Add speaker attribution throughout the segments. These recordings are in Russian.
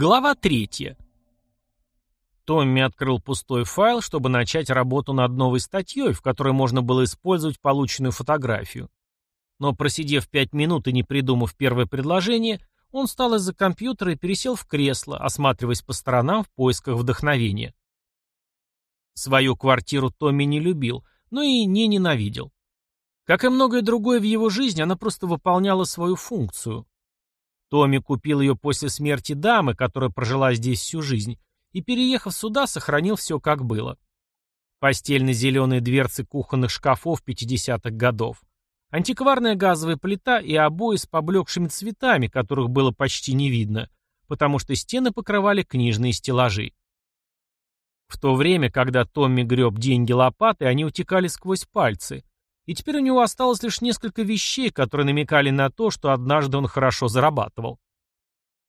Speaker 1: Глава третья. Томми открыл пустой файл, чтобы начать работу над новой статьей, в которой можно было использовать полученную фотографию. Но просидев пять минут и не придумав первое предложение, он встал из-за компьютера и пересел в кресло, осматриваясь по сторонам в поисках вдохновения. Свою квартиру Томми не любил, но и не ненавидел. Как и многое другое в его жизни, она просто выполняла свою функцию. Томми купил ее после смерти дамы, которая прожила здесь всю жизнь, и, переехав сюда, сохранил все как было. Постельно-зеленые дверцы кухонных шкафов 50-х годов, антикварная газовая плита и обои с поблекшими цветами, которых было почти не видно, потому что стены покрывали книжные стеллажи. В то время, когда Томми греб деньги лопатой, они утекали сквозь пальцы, и теперь у него осталось лишь несколько вещей, которые намекали на то, что однажды он хорошо зарабатывал.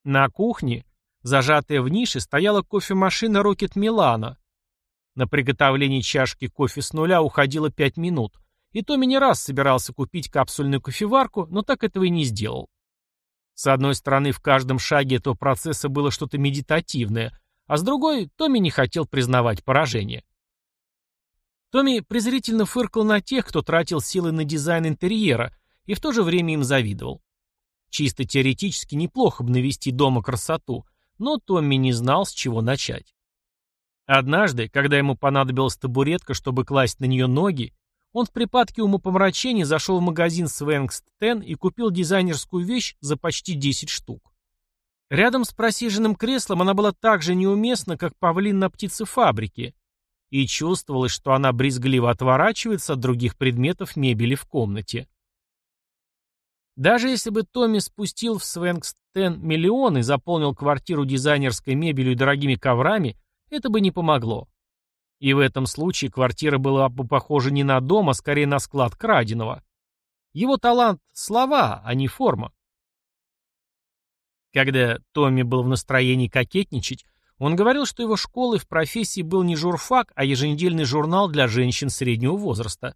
Speaker 1: На кухне Зажатая в нише стояла кофемашина Рокет Милана. На приготовление чашки кофе с нуля уходило пять минут, и Томми не раз собирался купить капсульную кофеварку, но так этого и не сделал. С одной стороны, в каждом шаге этого процесса было что-то медитативное, а с другой, Томми не хотел признавать поражение. Томми презрительно фыркал на тех, кто тратил силы на дизайн интерьера, и в то же время им завидовал. Чисто теоретически неплохо бы навести дома красоту, но Томми не знал, с чего начать. Однажды, когда ему понадобилась табуретка, чтобы класть на нее ноги, он в припадке умопомрачения зашел в магазин Свенгст Тен и купил дизайнерскую вещь за почти 10 штук. Рядом с просиженным креслом она была так же неуместна, как павлин на птицефабрике, и чувствовалось, что она брезгливо отворачивается от других предметов мебели в комнате. Даже если бы Томми спустил в Свенгстен миллион и заполнил квартиру дизайнерской мебелью и дорогими коврами, это бы не помогло. И в этом случае квартира была бы похожа не на дом, а скорее на склад краденого. Его талант — слова, а не форма. Когда Томми был в настроении кокетничать, он говорил, что его школой в профессии был не журфак, а еженедельный журнал для женщин среднего возраста.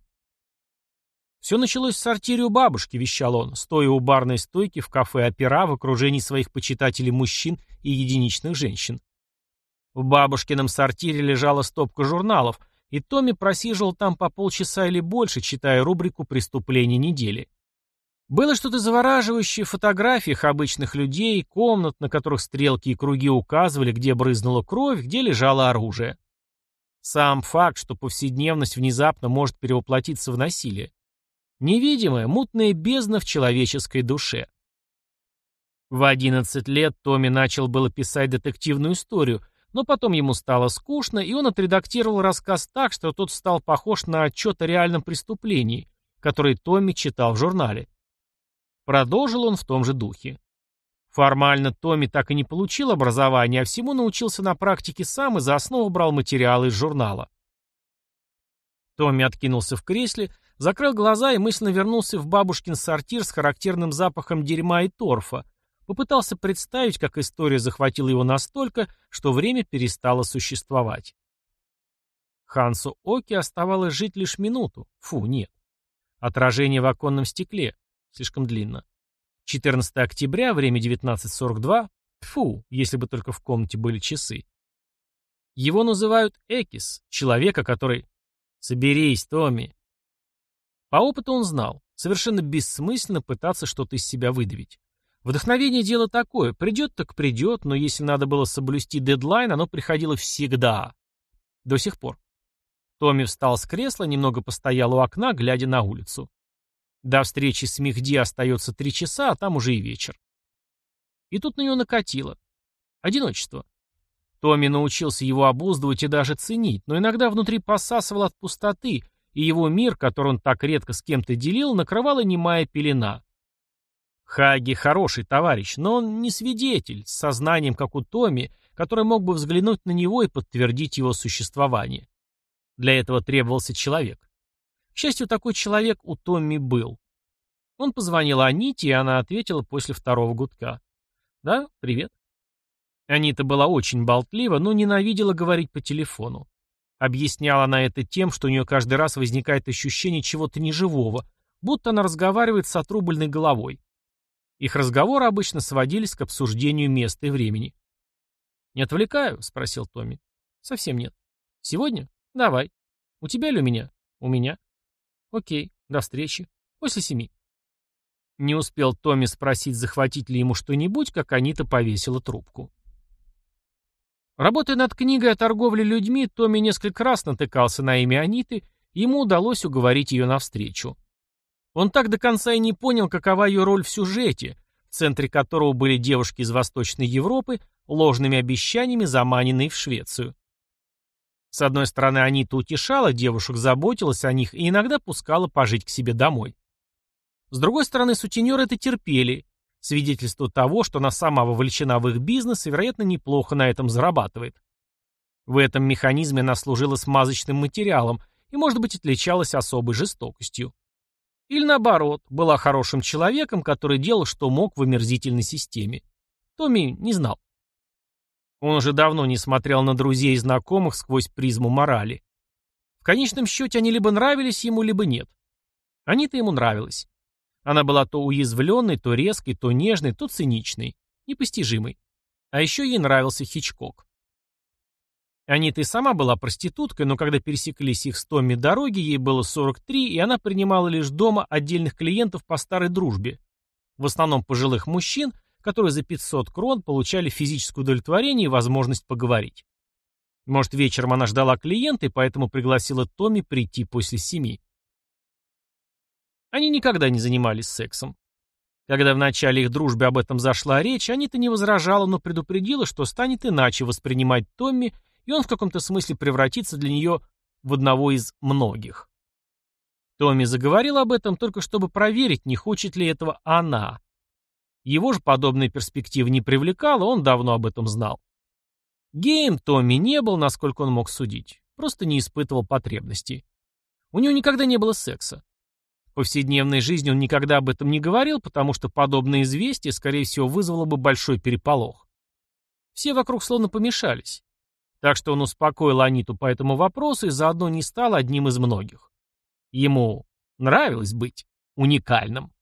Speaker 1: «Все началось в сортире у бабушки», — вещал он, стоя у барной стойки в кафе «Опера» в окружении своих почитателей мужчин и единичных женщин. В бабушкином сортире лежала стопка журналов, и Томми просиживал там по полчаса или больше, читая рубрику «Преступления недели». Было что-то завораживающее в фотографиях обычных людей, комнат, на которых стрелки и круги указывали, где брызнула кровь, где лежало оружие. Сам факт, что повседневность внезапно может перевоплотиться в насилие. Невидимая, мутная бездна в человеческой душе. В 11 лет Томми начал было писать детективную историю, но потом ему стало скучно, и он отредактировал рассказ так, что тот стал похож на отчет о реальном преступлении, который Томми читал в журнале. Продолжил он в том же духе. Формально Томми так и не получил образования, а всему научился на практике сам и за основу брал материалы из журнала. Томми откинулся в кресле Закрыл глаза и мысленно вернулся в бабушкин сортир с характерным запахом дерьма и торфа. Попытался представить, как история захватила его настолько, что время перестало существовать. Хансу Оки оставалось жить лишь минуту. Фу, нет. Отражение в оконном стекле. Слишком длинно. 14 октября, время 19.42. Фу, если бы только в комнате были часы. Его называют Экис, человека, который... Соберись, Томми. По опыту он знал, совершенно бессмысленно пытаться что-то из себя выдавить. Вдохновение дело такое, придет так придет, но если надо было соблюсти дедлайн, оно приходило всегда. До сих пор. Томми встал с кресла, немного постоял у окна, глядя на улицу. До встречи с Мехди остается три часа, а там уже и вечер. И тут на него накатило. Одиночество. Томми научился его обуздывать и даже ценить, но иногда внутри посасывал от пустоты, и его мир, который он так редко с кем-то делил, накрывала немая пелена. Хаги хороший товарищ, но он не свидетель, с сознанием, как у Томи, который мог бы взглянуть на него и подтвердить его существование. Для этого требовался человек. К счастью, такой человек у Томми был. Он позвонил Аните, и она ответила после второго гудка. «Да, привет». Анита была очень болтлива, но ненавидела говорить по телефону. Объясняла она это тем, что у нее каждый раз возникает ощущение чего-то неживого, будто она разговаривает с отрубленной головой. Их разговоры обычно сводились к обсуждению места и времени. «Не отвлекаю?» — спросил Томми. «Совсем нет». «Сегодня? Давай. У тебя или у меня?» «У меня». «Окей. До встречи. После семи». Не успел Томми спросить, захватить ли ему что-нибудь, как Анита повесила трубку. Работая над книгой о торговле людьми, Томми несколько раз натыкался на имя Аниты, ему удалось уговорить ее навстречу. Он так до конца и не понял, какова ее роль в сюжете, в центре которого были девушки из Восточной Европы, ложными обещаниями заманенные в Швецию. С одной стороны, Анита утешала девушек, заботилась о них и иногда пускала пожить к себе домой. С другой стороны, сутенеры это терпели, свидетельство того, что она сама вовлечена в их бизнес и, вероятно, неплохо на этом зарабатывает. В этом механизме она служила смазочным материалом и, может быть, отличалась особой жестокостью. Или наоборот, была хорошим человеком, который делал, что мог в омерзительной системе. Томми не знал. Он уже давно не смотрел на друзей и знакомых сквозь призму морали. В конечном счете они либо нравились ему, либо нет. Они-то ему нравились. Она была то уязвленной, то резкой, то нежной, то циничной, непостижимой. А еще ей нравился Хичкок. Анита и сама была проституткой, но когда пересеклись их с Томми дороги, ей было 43, и она принимала лишь дома отдельных клиентов по старой дружбе. В основном пожилых мужчин, которые за 500 крон получали физическое удовлетворение и возможность поговорить. Может, вечером она ждала клиента и поэтому пригласила Томми прийти после семи. Они никогда не занимались сексом. Когда в начале их дружбы об этом зашла речь, Анита не возражала, но предупредила, что станет иначе воспринимать Томми, и он в каком-то смысле превратится для нее в одного из многих. Томми заговорил об этом только чтобы проверить, не хочет ли этого она. Его же подобная перспектива не привлекала, он давно об этом знал. Геем Томми не был, насколько он мог судить, просто не испытывал потребностей. У него никогда не было секса. В повседневной жизни он никогда об этом не говорил, потому что подобное известие, скорее всего, вызвало бы большой переполох. Все вокруг словно помешались. Так что он успокоил Аниту по этому вопросу и заодно не стал одним из многих. Ему нравилось быть уникальным.